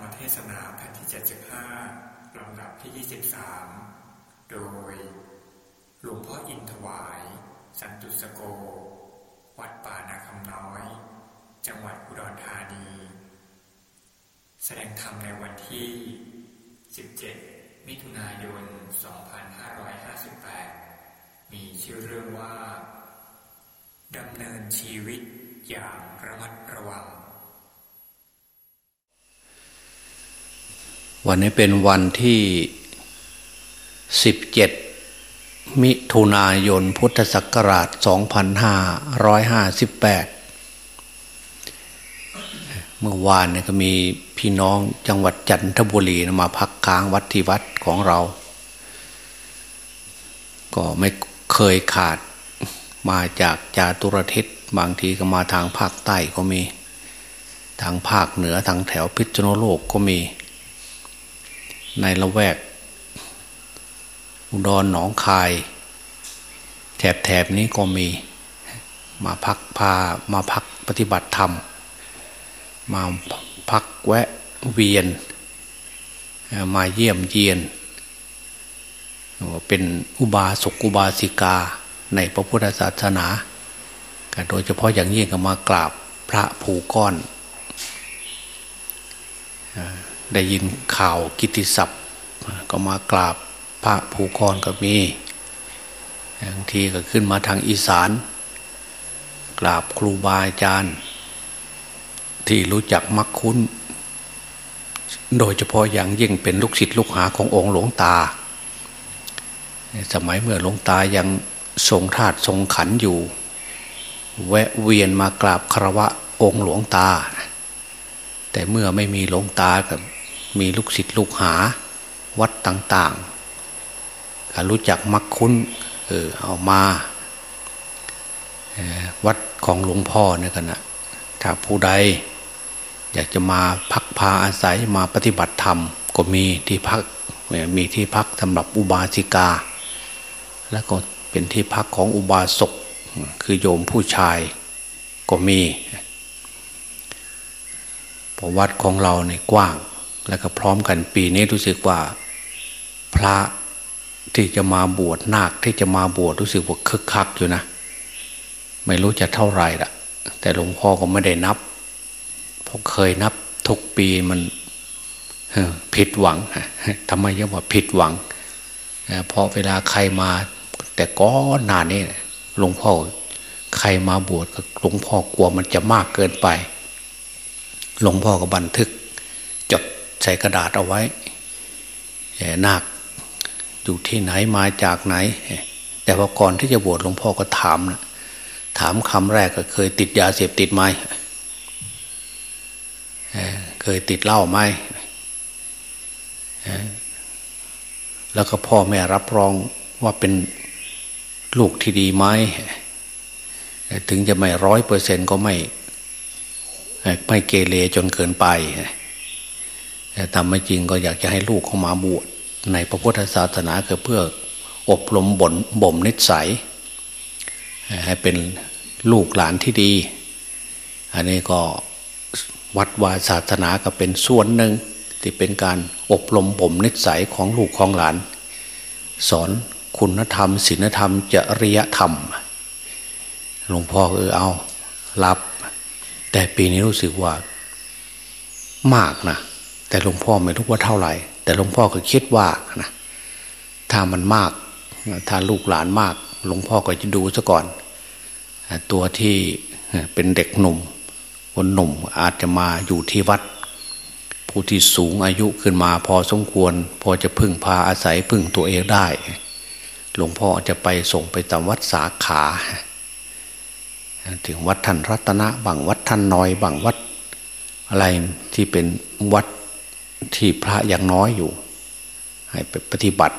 รมเทศนาแผ่นที่ 75 ลำดับที่ 23 โดย หลวงพ่ออินถวาย สันตุสโก วัดป่านาคำน้อย จังหวัดอุดรธานี แสดงธรรมในวันที่ 17 มิถุนายน 2558 มีชื่อเรื่องว่าดำเนินชีวิตอย่างระมัดระวัง วันนี้เป็นวันที่17มิถุนายนพุทธศักราช 2558 เมื่อวานเนี่ยก็มีพี่น้องจังหวัดจันทบุรีมาพักค้างวัดที่วัดของเรา ก็ไม่เคยขาดมาจากจาตุรทิศบางทีก็มาทางภาคใต้ก็มี ทางภาคเหนือทางแถวพิษณุโลกก็มี ในละแวก อุดรหนองคาย แถบแถบนี้ก็มี มาพักพามาพักปฏิบัติธรรม มาพักแวะเวียน มาเยี่ยมเยียน เป็นอุบาสกอุบาสิกาในพระพุทธศาสนาโดยเฉพาะอย่างยิ่งก็มากราบพระผูก้อน ได้ยินข่าวกิติศัพท์ ก็มากราบพระผูก้อนก็มีบางทีก็ขึ้นมาทางอีสาน กราบครูบาอาจารย์ ที่รู้จักมักคุ้น โดยเฉพาะอย่างยิ่งเป็นลูกศิษย์ลูกหาขององค์หลวงตา สมัยเมื่อหลวงตายังทรงธาตุทรงขันอยู่ แวะเวียนมากราบคารวะองค์หลวงตา แต่เมื่อไม่มีหลวงตากับ มีลูกศิษย์ลูกหาวัดต่างๆรู้จักมักคุ้นเออเอามาวัดของหลวงพ่อเนี่ยกันนะถ้าผู้ใด อยากจะมาพักพาอาศัยมาปฏิบัติธรรม ก็มีที่พักมีที่พักสำหรับอุบาสิกา แล้วก็เป็นที่พักของอุบาสกคือโยมผู้ชายก็มีพอวัดของเราเนี่ยกว้าง แล้วก็พร้อมกันปีนี้รู้สึกว่า พระที่จะมาบวชนาคที่จะมาบวชรู้สึกว่าคึกคักอยู่นะ ไม่รู้จะเท่าไหร่ละแต่หลวงพ่อก็ไม่ได้นับเพราะเคยนับทุกปีมันผิดหวังทำไมยังว่าผิดหวังเพราะเวลาใครมา แต่ก็นานนี่หลวงพ่อใครมาบวชกับหลวงพ่อกลัวมันจะมากเกินไป หลวงพ่อก็บันทึก ใส่กระดาษเอาไว้นาคอยู่ที่ไหนมาจากไหน แต่พอก่อนที่จะบวชหลวงพ่อก็ถามนะถามคำแรกก็เคยติดยาเสพติดไหมเคยติดเหล้าไหมแล้วก็พ่อแม่รับรองว่าเป็นลูกที่ดีไหมถึงจะไม่ร้อยเปอร์เซ็นก็ไม่ไม่เกเรจนเกินไป ทำไม่จริงก็อยากจะให้ลูกเข้ามาบวชในพระพุทธศาสนาคือเพื่ออบรมบ่นบ่มนิสัย ให้เป็นลูกหลานที่ดี อันนี้ก็วัดวาศาสนาก็เป็นส่วนหนึ่งที่เป็นการอบรมบ่มนิสัยของลูกของหลาน สอนคุณธรรมศีลธรรม จริยธรรม หลวงพ่อเออเอารับ แต่ปีนี้รู้สึกว่า มากนะ แต่หลวงพ่อไม่รู้ว่าเท่าไหร่ แต่หลวงพ่อก็คิดว่านะถ้ามันมากถ้าลูกหลานมาก หลวงพ่อก็จะดูซะก่อน ตัวที่เป็นเด็กหนุ่มคนหนุ่มอาจจะมาอยู่ที่วัด ผู้ที่สูงอายุขึ้นมาพอสมควร พอจะพึ่งพาอาศัยพึ่งตัวเองได้ หลวงพ่อจะไปส่งไปตามวัดสาขา ถึงวัดท่านรัตนะบางวัดท่านน้อยบางวัดอะไรที่เป็นวัด ที่พระยังน้อยอยู่ ให้ไปปฏิบัติ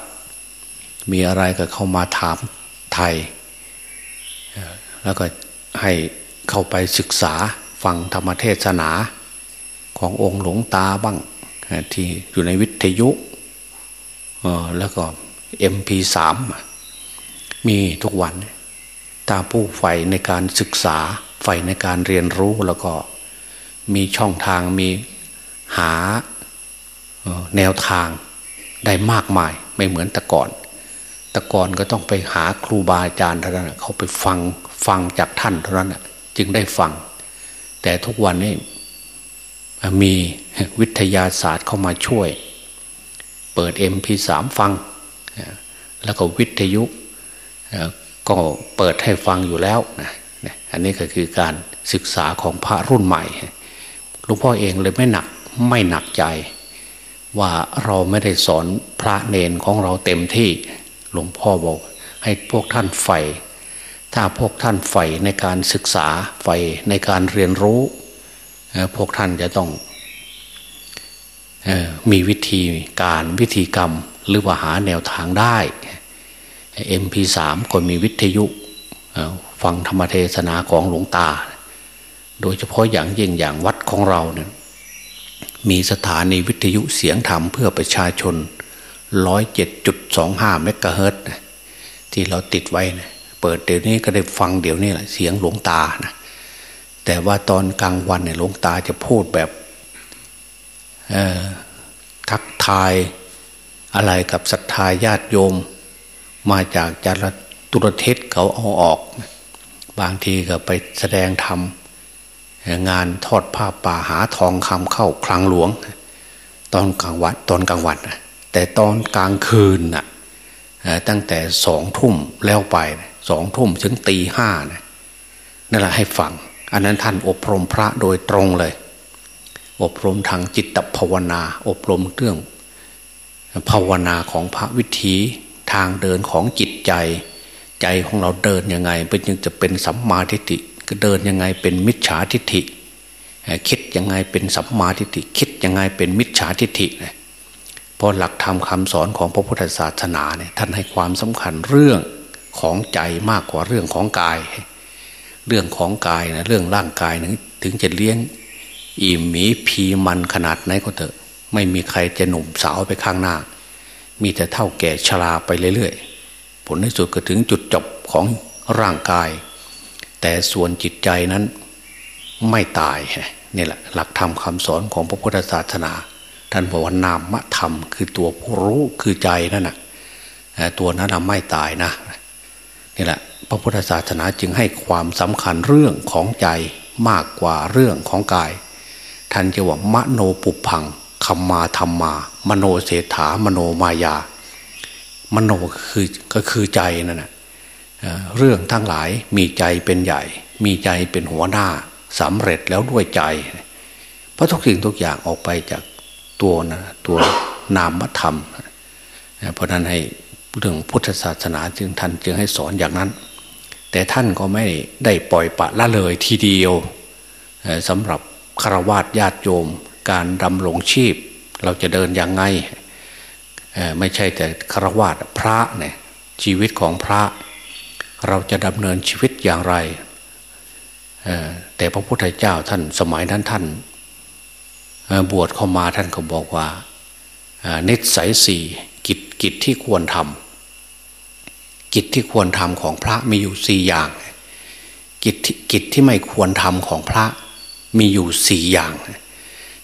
มีอะไรก็เข้ามาถามไทย แล้วก็ให้เข้าไปศึกษาฟังธรรมเทศนาขององค์หลวงตาบ้างที่อยู่ในวิทยุแล้วก็เอ็มพีสามมีทุกวันตาผู้ใฝ่ในการศึกษาใฝ่ในการเรียนรู้แล้วก็มีช่องทางมีหา แนวทางได้มากมายไม่เหมือนแต่ก่อน แต่ก่อนก็ต้องไปหาครูบาอาจารย์เท่านั้นเขาไปฟังฟังจากท่านเท่านั้นจึงได้ฟัง แต่ทุกวันนี้มีวิทยาศาสตร์เข้ามาช่วย เปิด MP3 ฟัง แล้วก็วิทยุก็เปิดให้ฟังอยู่แล้วนะอันนี้ก็คือการศึกษาของพระรุ่นใหม่หลวงพ่อเองเลยไม่หนักไม่หนักใจ ว่าเราไม่ได้สอนพระเนนของเราเต็มที่หลวงพ่อบอก ให้พวกท่านใฝ่ถ้าพวกท่านใฝ่ในการศึกษาใฝ่ในการเรียนรู้ พวกท่านจะต้องมีวิธีการวิธีกรรมหรือว่าหาแนวทางได้ MP3 ก็มีวิทยุฟังธรรมเทศนาของหลวงตา โดยเฉพาะอย่างยิ่งอย่างวัดของเราเนี่ย มีสถานีวิทยุเสียงธรรมเพื่อประชาชนร้อยเจ็ดจุดสองห้าเมกะเฮิรตที่เราติดไว้นะเปิดเดี๋ยวนี้ก็ได้ฟังเดี๋ยวนี้แหละเสียงหลวงตานะแต่ว่าตอนกลางวันเนี่ยหลวงตาจะพูดแบบทักทายอะไรกับศรัทธาญาติโยม มาจากจารตุรเทศเขาเอาออก บางทีก็ไปแสดงธรรม งานทอดผ้าป่าหาทองคำเข้าคลังหลวง ตอนกลางวันตอนกลางวันแต่ตอนกลางคืนน่ะตั้งแต่สองทุ่มแล้วไปสองทุ่มถึงตีห้านั่นแหละให้ฟัง อันนั้นท่านอบรมพระโดยตรงเลย อบรมทางจิตภาวนา อบรมเรื่องภาวนาของพระวิถีทางเดินของจิตใจ ใจของเราเดินยังไงเป็นยังจะเป็นสัมมาทิฏฐิ เดินยังไงเป็นมิจฉาทิฏฐิ คิดยังไงเป็นสัมมาทิฏฐิ คิดยังไงเป็นมิจฉาทิฏฐิเพราะหลักธรรมคาสอนของพระพุทธศาสนาเนี่ยท่านให้ความสำคัญเรื่องของใจมากกว่าเรื่องของกาย เรื่องของกายนะเรื่องร่างกายนะถึงจะเลี้ยงอิ่มหมีพีมันขนาดไหนก็เถอะ ไม่มีใครจะหนุ่มสาวไปข้างหน้า มีแต่เท่าแก่ชราไปเรื่อยๆผลที่สุดก็ถึงจุดจบของร่างกาย แต่ส่วนจิตใจนั้นไม่ตายนี่แหละ หลักธรรมคำสอนของพระพุทธศาสนา ท่านบอกว่านามธรรม คือตัวผู้รู้คือใจนั่นนะตัวนั้นไม่ตายนะนี่แหละ พระพุทธศาสนาจึงให้ความสำคัญเรื่องของใจมากกว่าเรื่องของกาย ท่านจะว่ามโนปุพังคัมมาธรรมา มโนเศรษฐามโนมายา มโนคือก็คือใจนั่นแหะ เรื่องทั้งหลายมีใจเป็นใหญ่ มีใจเป็นหัวหน้าสำเร็จแล้วด้วยใจ เพราะทุกสิ่งทุกอย่างออกไปจากตัวนะตัวนามธรรม เพราะนั้นให้เรื่องพุทธศาสนาจึงท่านจึงให้สอนอย่างนั้น แต่ท่านก็ไม่ได้ปล่อยปะละเลยทีเดียวสำหรับฆราวาสญาติโยม การดำรงชีพ เราจะเดินยังไงไม่ใช่แต่ฆราวาสพระเนี่ยชีวิตของพระ เราจะดำเนินชีวิตอย่างไร แต่พระพุทธเจ้าท่านสมัยนั้นท่านบวชเข้ามาท่านก็บอกว่านิสัยสี่กิจกิจที่ควรทำกิจที่ควรทำของพระมีอยู่สี่อย่าง กิจกิจที่ไม่ควรทำของพระมีอยู่สี่อย่าง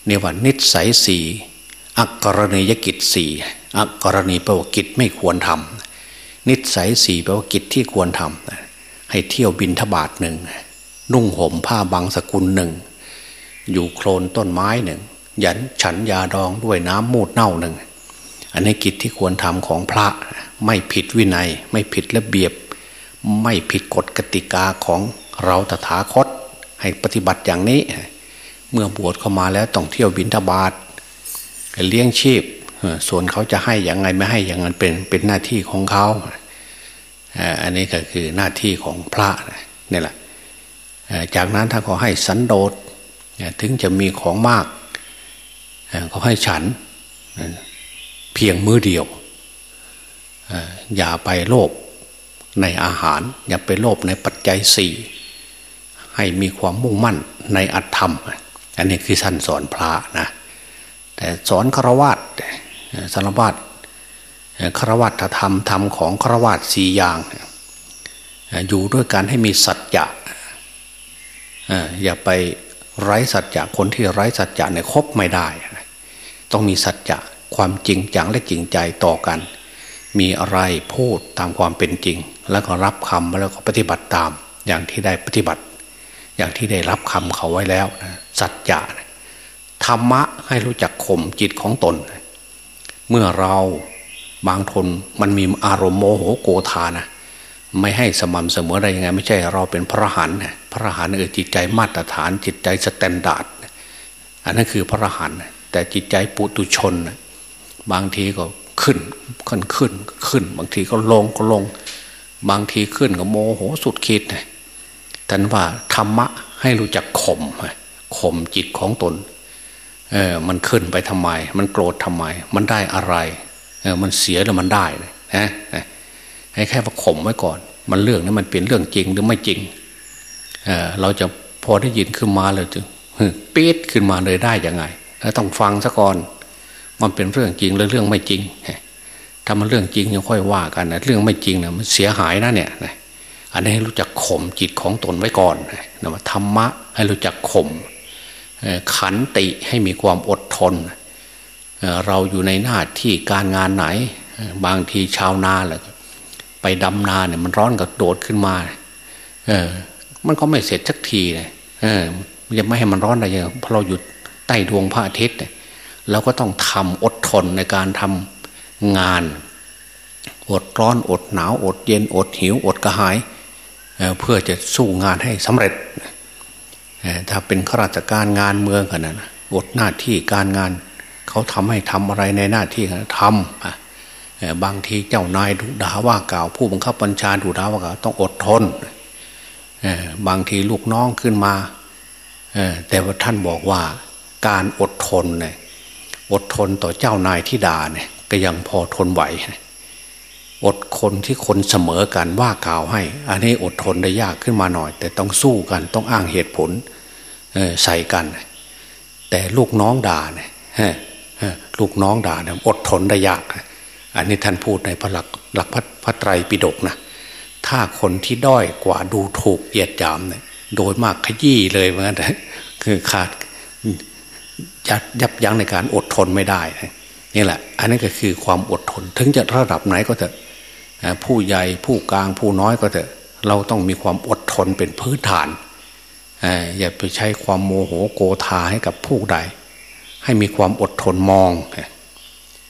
เนว่านิสัยสี่อักรณียกิจสี่อักรณีแปลว่ากิจไม่ควรทำ นิสัยสี่แปลว่ากิจที่ควรทำให้เที่ยวบินทบาทหนึ่งนุ่งห่มผ้าบางสกุลหนึ่ง อยู่โคลนต้นไม้หนึ่งยันฉันยาดองด้วยน้ำมูดเน่าหนึ่ง อันนี้กิจที่ควรทำของพระไม่ผิดวินัย ไม่ผิดระเบียบ ไม่ผิดกฎกติกาของเราตถาคต ให้ปฏิบัติอย่างนี้ เมื่อบวชเข้ามาแล้วต้องเที่ยวบินทบาทเลี้ยงชีพ ส่วนเขาจะให้อย่างไงไม่ให้อย่างนั้นเป็นเป็นหน้าที่ของเขาอันนี้ก็คือหน้าที่ของพระนี่แหละจากนั้นถ้าเขาให้สันโดษถึงจะมีของมากเขาให้ฉันเพียงมือเดียวอย่าไปโลภในอาหาร อย่าไปโลภในปัจจัยสี่ให้มีความมุ่งมั่นในอัตธรรม อันนี้คือท่านสอนพระนะแต่สอนฆราวาส สารวัตรฆราวาสธรรมธรรมของฆราวาสสี่อย่างอยู่ด้วยการให้มีสัจจะอย่าไปไร้สัจจะคนที่ไร้สัจจะเนี่ยคบไม่ได้ ต้องมีสัจจะความจริงจังและจริงใจต่อกัน มีอะไรพูดตามความเป็นจริง แล้วก็รับคำแล้วก็ปฏิบัติตามอย่างที่ได้ปฏิบัติ อย่างที่ได้รับคำเขาไว้แล้วสัจจะธรรมะให้รู้จักข่มจิตของตน เมื่อเราบางทนมันมีอารมณ์โมโหโกธานะไม่ให้สม่ำเสมอได้ยังไง ไม่ใช่เราเป็นพระอรหันต์พระอรหันต์เออจิตใจมาตรฐาน จิตใจ standardอันนั้นคือพระหันแต่จิตใจปุตุชนบางทีก็ขึ้นขึ้นขึ้นขึ้น บางทีก็ลงก็ลง บางทีขึ้นก็โมโหสุดคิดนะท่านว่าธรรมะให้รู้จักข่มข่มจิตของตน เออมันขึ้นไปทำไม มันโกรธทำไม มันได้อะไร เออมันเสียแล้วมันได้นะให้แค่ว่าข่มไว้ก่อน มันเรื่องนี้มันเป็นเรื่องจริงหรือไม่จริง เออเราจะพอได้ยินขึ้นมาเลยจึงปี๊ดขึ้นมาเลยได้ยังไงแล้วต้องฟังซะก่อน มันเป็นเรื่องจริงหรือเรื่องไม่จริงถ้ามันเรื่องจริงยังค่อยว่ากันนะเรื่องไม่จริงนะมันเสียหายนะเนี่ยอันนี้ให้รู้จักข่มจิตของตนไว้ก่อนนะธรรมะให้รู้จักข่ม ขันติให้มีความอดทน เราอยู่ในหน้าที่การงานไหน บางทีชาวนาแหละไปดำนาเนี่ยมันร้อนกับโดดขึ้นมาเออมันก็ไม่เสร็จสักทีเลยเออจะไม่ให้มันร้อนอะไรอย่างเพราะเราอยู่ใต้ดวงพระอาทิตย์เราก็ต้องทำอดทนในการทำงาน อดร้อนอดหนาวอดเย็นอดหิวอดกระหายเเพื่อจะสู้งานให้สำเร็จ ถ้าเป็นข้าราชการงานเมืองกันนะอดหน้าที่การงาน เขาทำให้ทำอะไรในหน้าที่ทำบางทีเจ้านายดุด่าว่ากล่าว ผู้บังคับบัญชาดุด่าว่ากล่าวต้องอดทนบางทีลูกน้องขึ้นมาแต่ว่าท่านบอกว่าการอดทนเนี่ยอดทนต่อเจ้านายที่ด่าเนี่ยก็ยังพอทนไหวอดคนที่คนเสมอกันว่ากล่าวให้ อันนี้อดทนได้ยากขึ้นมาหน่อย แต่ต้องสู้กันต้องอ้างเหตุผล ใส่กัน แต่ลูกน้องด่าเนี่ยลูกน้องด่าเนี่ยอดทนได้ยาก อันนี้ท่านพูดในพระหลักหลักพระไตรปิฎกนะถ้าคนที่ด้อยกว่าดูถูกเหยียดหยามเนี่ยโดยมากขยี้เลยเหมือนกันคือขาดยับยับยั้งในการอดทนไม่ได้นี่แหละ อันนี้ก็คือความอดทน ถึงจะระดับไหนก็เถอะผู้ใหญ่ผู้กลางผู้น้อยก็เถอะเราต้องมีความอดทนเป็นพื้นฐาน อย่าไปใช้ความโมโหโกธาให้กับผู้ใด ให้มีความอดทนมอง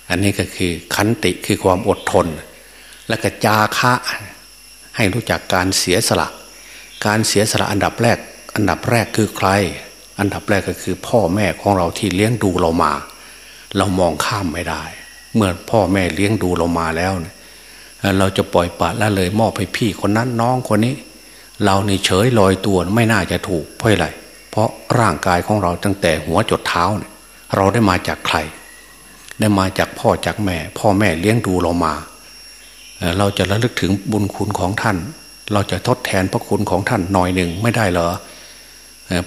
อันนี้ก็คือขันติคือความอดทน และก็จาคะให้รู้จักการเสียสละ การเสียสละอันดับแรก อันดับแรกคือใคร อันดับแรกก็คือพ่อแม่ของเราที่เลี้ยงดูเรามา เรามองข้ามไม่ได้ เมื่อพ่อแม่เลี้ยงดูเรามาแล้ว เราจะปล่อยปละละเลยมอบให้พี่คนนั้นน้องคนนี้ เราในเฉยลอยตัวไม่น่าจะถูกเพราะอะไรเพราะร่างกายของเราตั้งแต่หัวจดเท้าเนี่ยเราได้มาจากใคร ได้มาจากพ่อจากแม่ พ่อแม่เลี้ยงดูเรามา เราจะระลึกถึงบุญคุณของท่าน เราจะทดแทนพระคุณของท่านหน่อยหนึ่งไม่ได้เหรอ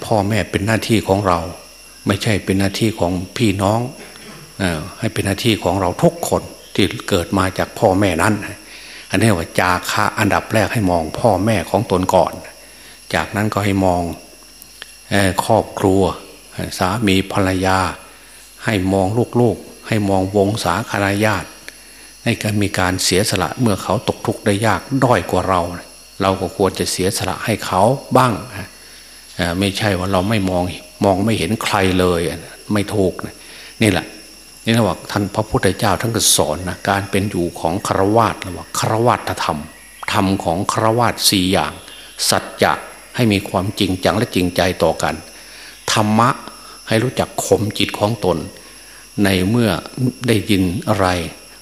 พ่อแม่เป็นหน้าที่ของเรา ไม่ใช่เป็นหน้าที่ของพี่น้องให้เป็นหน้าที่ของเราทุกคนที่เกิดมาจากพ่อแม่นั้น อันนี้ว่าจาคะอันดับแรกให้มองพ่อแม่ของตนก่อน จากนั้นก็ให้มองครอบครัว สามีภรรยา ให้มองลูกๆ ให้มองวงศาคณาญาติในการมีการเสียสละเมื่อเขาตกทุกข์ได้ยากด้อยกว่าเรา เราก็ควรจะเสียสละให้เขาบ้างไม่ใช่ว่าเราไม่มองมองไม่เห็นใครเลยไม่ถูกนี่แหละ นี่นะว่าท่านพระพุทธเจ้าท่านก็สอนนะการเป็นอยู่ของครวาตนะว่าครวาตธรรม ธรรมของครวาตสี่อย่าง สัจจะให้มีความจริงจังและจริงใจต่อกัน ธรรมะให้รู้จักข่มจิตของตน ในเมื่อได้ยินอะไร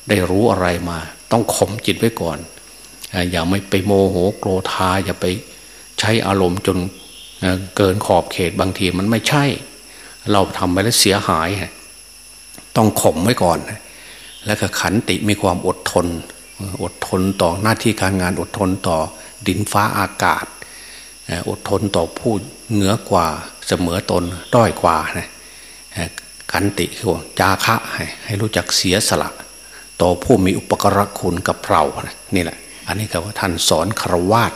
ได้รู้อะไรมา ต้องข่มจิตไว้ก่อน อย่าไม่ไปโมโหโกรธาอย่าไปใช้อารมณ์จนเกินขอบเขตบางทีมันไม่ใช่ เราทำไปแล้วเสียหาย ต้องข่มไว้ก่อน แล้วก็ขันติมีความอดทน อดทนต่อหน้าที่การงานอดทนต่อดินฟ้าอากาศ อดทนต่อผู้เหนือกว่าเสมอตนด้อยกว่านะขันติคือจาคะให้รู้จักเสียสละ ต่อผู้มีอุปกรณคุณกับเรานี่แหละ อันนี้ก็ว่าท่านสอนคารวาส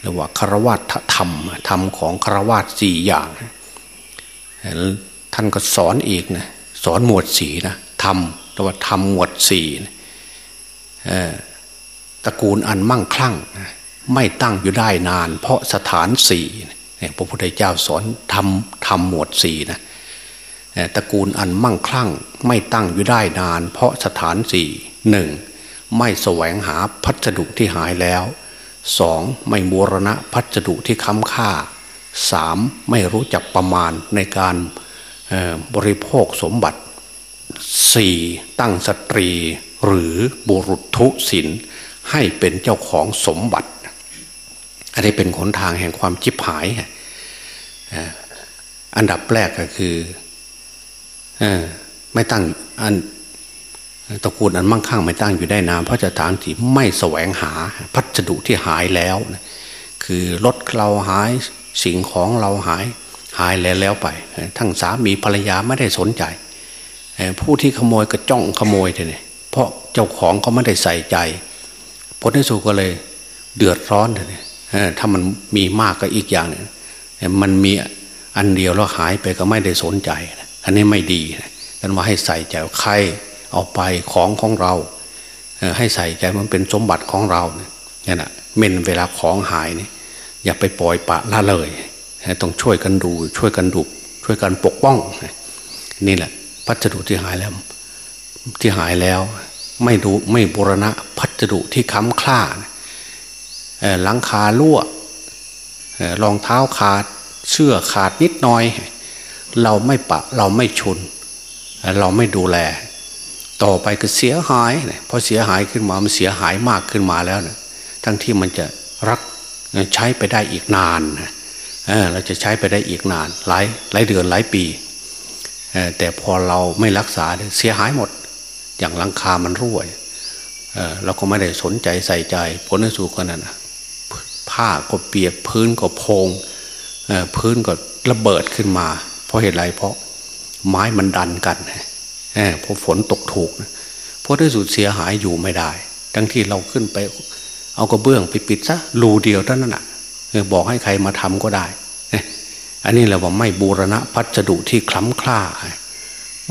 หรือว่าคารวาสธรรมธรรมของคารวาสสี่อย่าง ท่านก็สอนอีกนะ สอนหมวดสีนะทำแต่ว่าทำหมวดสี่ตระกูลอันมั่งคลั่ง ไม่ตั้งอยู่ได้นาน เพราะสถานสี่เนี่ยพระพุทธเจ้าสอนทำทำหมวดสี่นะตระกูลอันมั่งคลั่ง ไม่ตั้งอยู่ได้นาน เพราะสถานสี่หนึ่งไม่แสวงหาพัสดุที่หายแล้วสองไม่บูรณะพัสดุที่ค้ำค่าสามไม่รู้จักประมาณในการ บริโภคสมบัติสี่ตั้งสตรีหรือบุรุษทุศินให้เป็นเจ้าของสมบัติ อันนี้เป็นขนทางแห่งความจิบหาย อันดับแรกก็คือไม่ตั้งอันตระกูลอันมั่งคั่งไม่ตั้งอยู่ได้นานเพราะจะฐานที่ไม่แสวงหาพัสดุที่หายแล้ว คือรถเราหายสิ่งของเราหาย หายแล้วแล้วไป ทั้งสามีภรรยาไม่ได้สนใจ ผู้ที่ขโมยก็จ้องขโมยเลยเพราะเจ้าของก็ไม่ได้ใส่ใจ ผลที่สุดก็เลยเดือดร้อนเลยถ้ามันมีมากก็อีกอย่างหนึ่งมันมีอันเดียวแล้วหายไปก็ไม่ได้สนใจ อันนี้ไม่ดีกันว่าให้ใส่ใจใครเอาไปของของเรา ให้ใส่ใจมันเป็นสมบัติของเราเนี่ยนะเม่นเวลาของหายเนี่ยอย่าไปปล่อยปะละเลย ต้องช่วยกันดู ช่วยกันดุช่วยกันปกป้อง นี่แหละ พัสดุที่หายแล้ว ที่หายแล้ว ไม่ดูไม่บูรณะพัสดุที่ค้ำคล้าหลังคารั่วรองเท้าขาด เสื้อขาดนิดหน่อย เราไม่ปะเราไม่ชุน เราไม่ดูแล ต่อไปก็เสียหายพอเสียหายขึ้นมามันเสียหายมากขึ้นมาแล้วนะทั้งที่มันจะรักใช้ไปได้อีกนาน เราจะใช้ไปได้อีกนานหลายหลายเดือนหลายปีแต่พอเราไม่รักษาเสียหายหมด อย่างหลังคามันรั่วเราก็ไม่ได้สนใจใส่ใจ ผลสุดก็นั่นผ้าก็เปียกพื้นก็พงพื้นก็ระเบิดขึ้นมา เพราะเหตุไรเพราะไม้มันดันกันเพราะฝนตกถูกเพราะที่สุดเสียหายอยู่ไม่ได้ ทั้งที่เราขึ้นไป เอากระเบื้องไปปิดซะรูเดียวเท่านั้นอะบอกให้ใครมาทำก็ได้ อันนี้เราว่าไม่บูรณะพัสดุที่คล้ำคล้า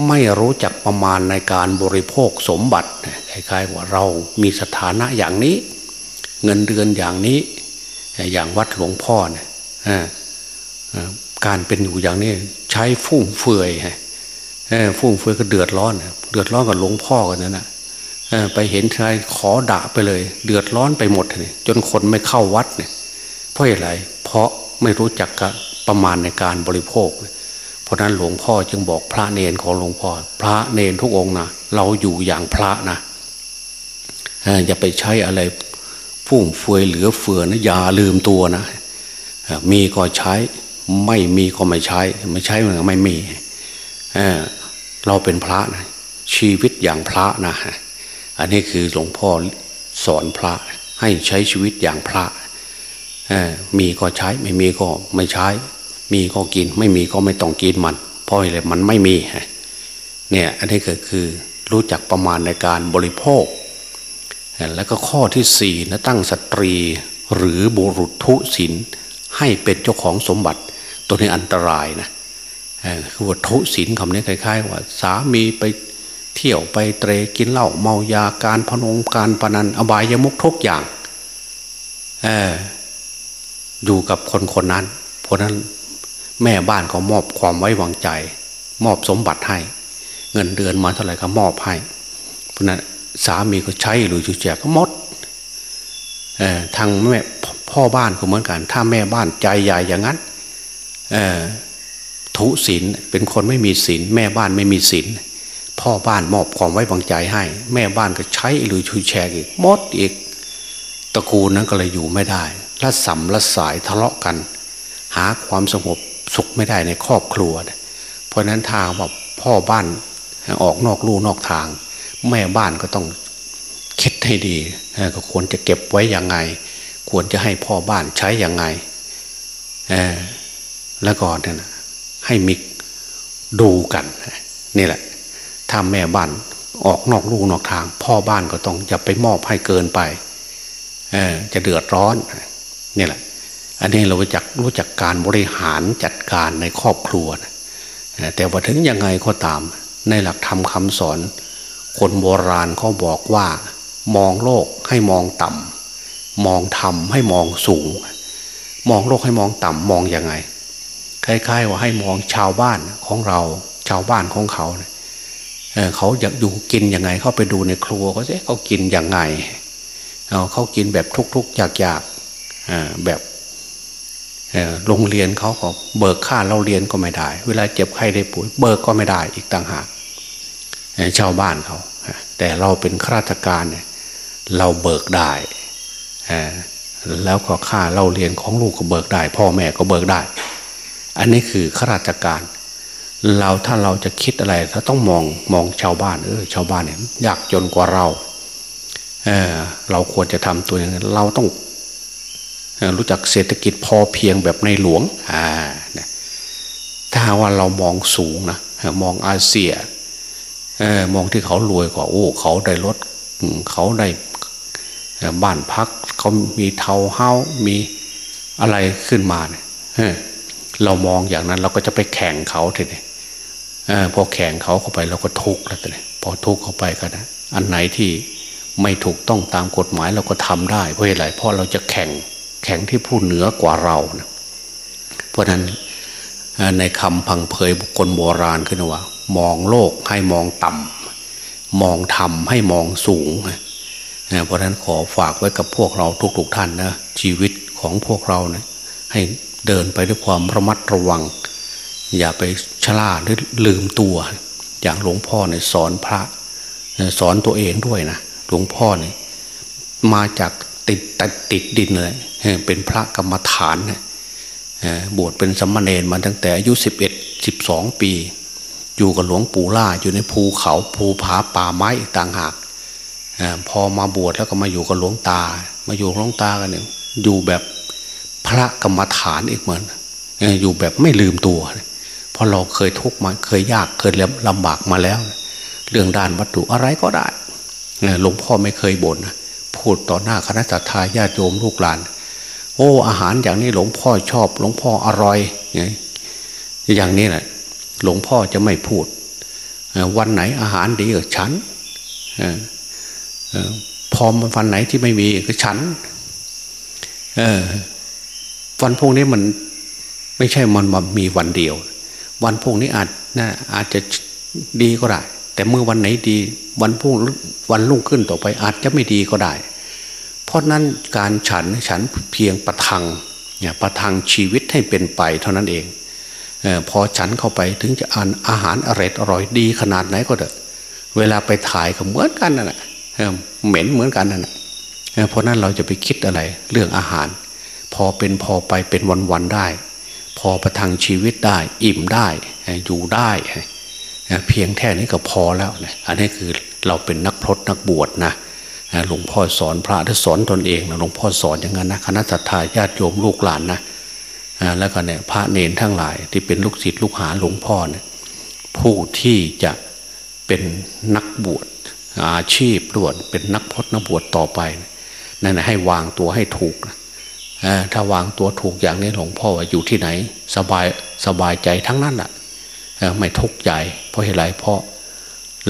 ไม่รู้จักประมาณในการบริโภคสมบัติคล้ายๆว่าเรามีสถานะอย่างนี้ เงินเดือนอย่างนี้ อย่างวัดหลวงพ่อเนี่ยการเป็นอยู่อย่างนี้ใช้ฟุ่มเฟือยฟุ่มเฟือยก็เดือดร้อน เดือดร้อนกับหลวงพ่อกันนั่นนะไปเห็นใครขอด่าไปเลย เดือดร้อนไปหมดเลยจนคนไม่เข้าวัดเนี่ยเพราะอะไรเพราะไม่รู้จัก ประมาณในการบริโภค เพราะนั้นหลวงพ่อจึงบอกพระเนนของหลวงพ่อ พระเนนทุกองนะเราอยู่อย่างพระนะอย่าไปใช้อะไรฟุ่มเฟือยเหลือเฟือนะอย่าลืมตัวนะมีก็ใช้ ไม่มีก็ไม่ใช้ ไม่ใช้มันไม่มีเเราเป็นพระนะชีวิตอย่างพระนะอันนี้คือหลวงพ่อสอนพระให้ใช้ชีวิตอย่างพระมีก็ใช้ไม่มีก็ไม่ใช้ มีก็กิน ไม่มีก็ไม่ต้องกินมัน เพราะอะไรมันไม่มีเนี่ยอันนี้ก็คือรู้จักประมาณในการบริโภค แล้วก็ข้อที่สี่นะตั้งสตรีหรือบุรุษทุศินให้เป็นเจ้าของสมบัติ ตัวนี้อันตรายนะคือว่าทุศินคำนี้คล้ายๆว่า สามีไปเที่ยวไปเตรกินเหล้าเมายาการพนงการพนันอบายยมุกทุกอย่างออยู่กับคนคนนั้น เพราะนั้น แม่บ้านเขามอบความไว้วางใจ มอบสมบัติให้ เงินเดือนมาเท่าไหร่ก็มอบให้เพราะนั้นสามีก็ใช้หรือจุแจกก็มดทางแม่พ่อบ้านก็เหมือนกัน ถ้าแม่บ้านใจใหญ่อย่างนั้นทุศีลเป็นคนไม่มีศีลแม่บ้านไม่มีศีลพ่อบ้านมอบความไว้วางใจให้ แม่บ้านก็ใช้หรือชุยแชร์อีกมดอีกตระกูลนั้นก็เลยอยู่ไม่ได้ละสัมละสายทะเลาะกัน หาความสงบ สุขไม่ได้ในครอบครัว เพราะนั้นทางว่าพ่อบ้านออกนอกลู่นอกทาง แม่บ้านก็ต้องคิดให้ดีก็ควรจะเก็บไว้ย่างไง ควรจะให้พ่อบ้านใช้ย่างไงแล้วก็เนี่ยให้มิกดูกันนี่แหละ ถ้าแม่บ้านออกนอกลูกนอกทาง พ่อบ้านก็ต้องอย่าไปมอบให้เกินไปจะเดือดร้อนนี่แหละ อันนี้เรารู้จักรู้จักการบริหารจัดการในครอบครัวนะแต่ว่าถึงยังไงก็ตาม ในหลักธรรมคำสอน คนโบราณเขาบอกว่า มองโลกให้มองต่ำมองธรรมให้มองสูง มองโลกให้มองต่ำมองยังไงคล้ายๆว่าให้มองชาวบ้านของเรา ชาวบ้านของเขาเนี่ยเขาอยากดูกินยังไง เข้าไปดูในครัวเขาสิเขากินยังไงเขากินแบบทุกๆอยากๆแบบ โรงเรียนเขาก็เบิกค่าเราเรียนก็ไม่ได้ เวลาเจ็บไข้ได้ป่วยเบิกก็ไม่ได้อีกต่างหากชาวบ้านเขา แต่เราเป็นข้าราชการเนี่ยเราเบิกได้ แล้วก็ค่าเราเรียนของลูกก็เบิกได้ พ่อแม่ก็เบิกได้ อันนี้คือข้าราชการ เราถ้าเราจะคิดอะไรเราต้องมองมองชาวบ้านเออชาวบ้านเนี่ยยากจนกว่าเราเเราควรจะทำตัวอย่างนั้เราต้อง รู้จักเศรษฐกิจพอเพียงแบบในหลวงอ่าถ้าว่าเรามองสูงนะมองอาเซียมองที่เขารวยกว่าโอ้เขาได้รถเขาได้บ้านพักเขามีเทาเฮ้ามีอะไรขึ้นมาเนี่ยเรามองอย่างนั้นเราก็จะไปแข่งเขาทีนี้พอแข่งเขาเข้าไปเราก็ทุกข์แล้วทีนี้พอทุกข์เข้าไปกันนะอันไหนที่ไม่ถูกต้องตามกฎหมายเราก็ทำได้เพราะอะไรเพราะเราจะแข่ง แข็งที่ผู้เหนือกว่าเรานะเพราะนั้นในคำพังเพยบุคคลโบราณขึ้นว่า มองโลกให้มองต่ำมองธรรมให้มองสูง เพราะนั้นขอฝากไว้กับพวกเราทุกๆทท่านนะชีวิตของพวกเรานะให้เดินไปด้วยความระมัดระวัง อย่าไปชลาหรือลืมตัว อย่างหลวงพ่อเนี่ยสอนพระ สอนตัวเองด้วยนะหลวงพ่อเนี่ยมาจากติดติดติดดินเลย เป็นพระกรรมฐานบวชเป็นสมณเณรมาตั้งแต่อายุสิบเอ็ดสิบสองปี อยู่กับหลวงปู่ล่าอยู่ในภูเขาภูผาป่าไม้ต่างหากพอมาบวชแล้วก็มาอยู่กับหลวงตา มาอยู่หลวงตากันหนึ่งอยู่แบบพระกรรมฐานอีกเหมือนอยู่แบบไม่ลืมตัวเพราะเราเคยทุกข์มาเคยยากเคยลำบากมาแล้ว เรื่องด้านวัตถุอะไรก็ได้หลวงพ่อไม่เคยบ่นพูดต่อหน้าคณะสัตยาญาติโยมลูกหลาน โอ้อาหารอย่างนี้หลวงพ่อชอบ หลวงพ่ออร่อย อย่างนี้แหละหลวงพ่อจะไม่พูด วันไหนอาหารดีกับฉันพอมวันไหนที่ไม่มีก็ฉันวันพวกนี้มันไม่ใช่มันมีวันเดียว วันพวกนี้อาจนะอาจจะดีก็ได้ แต่เมื่อวันไหนดี วันพุ่งวันรุ่งขึ้นต่อไปอาจจะไม่ดีก็ได้ เพราะนั้นการฉันฉันเพียงประทังเนี่ยประทังชีวิตให้เป็นไปเท่านั้นเองเอพอฉันเข้าไปถึงจะอ่านอาหารอร่อยอร่อยดีขนาดไหนก็เถอะเวลาไปถ่ายก็เหมือนกันนั่นแหละเหม็นเหมือนกันนั่นแหละเพราะนั้นเราจะไปคิดอะไรเรื่องอาหาร พอเป็นพอไปเป็นวันๆได้ พอประทังชีวิตได้ อิ่มได้อยู่ได้เพียงแค่นี้ก็พอแล้วอันนี้คือเราเป็นนักพรตนักบวชนะ หลวงพ่อสอนพระถ้าสอนตนเองนะหลวงพ่อสอนอย่างนั้นนะคณะสัตยาญาติโยมลูกหลานนะแล้วก็เนี่ยพระเนนทั้งหลายที่เป็นลูกศิษย์ลูกหาหลวงพ่อเนี่ยผู้ที่จะเป็นนักบวชอาชีพบวชเป็นนักพจนักบวชต่อไปนั่นให้วางตัวให้ถูกถ้าวางตัวถูกอย่างนี้หลวงพ่อว่าอยู่ที่ไหน สบายสบายใจทั้งนั้นแหละไม่ทุกข์ใจเพราะอะไรเพราะ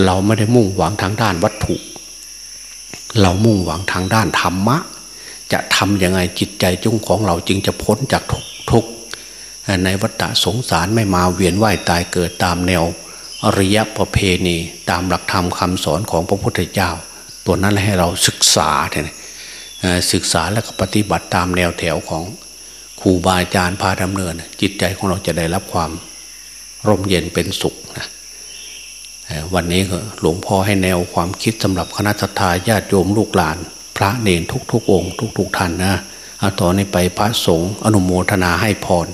เราไม่ได้มุ่งหวังทางด้านวัตถุ เรามุ่งหวังทางด้านธรรมะ จะทำยังไงจิตใจจุ้งของเราจึงจะพ้นจากทุกทุกในวัฏสงสารไม่มาเวียนว่ายตายเกิดตามแนว อริยประเพณีตามหลักธรรมคำสอนของพระพุทธเจ้า ตัวนั้นให้เราศึกษาเนี่ยศึกษาแล้วก็ปฏิบัติตามแนวแถวของครูบาอาจารย์พาดำเนิน จิตใจของเราจะได้รับความร่มเย็นเป็นสุข วันนี้หลวงพ่อให้แนวความคิดสำหรับคณะทศาญาติโยมลูกหลาน พระเนรทุกๆองค์ ทุกๆท่านนะเอาต่อนนี้ไปพระสงฆ์อนุโมทนาให้พร